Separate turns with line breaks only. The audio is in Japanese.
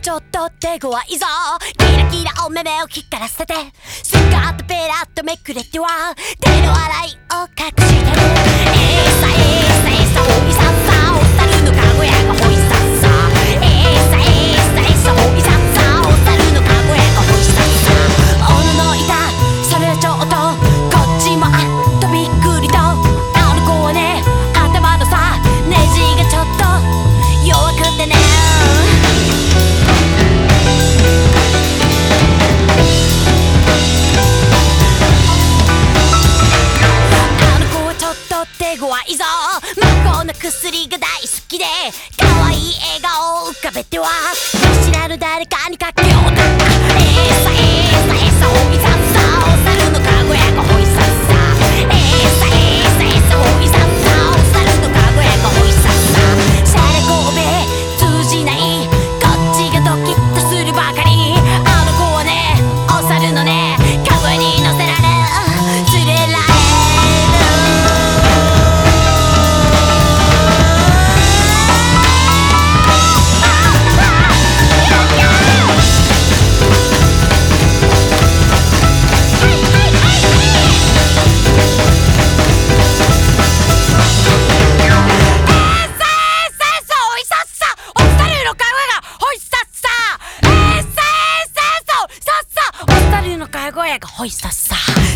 ちょっと手強いぞ。キラキラお目目を光らせてスカートペラッとめくれては。手の洗い向ぞ。魔法の薬が大好きで可愛い笑顔を浮かべては Greg, hoist us up.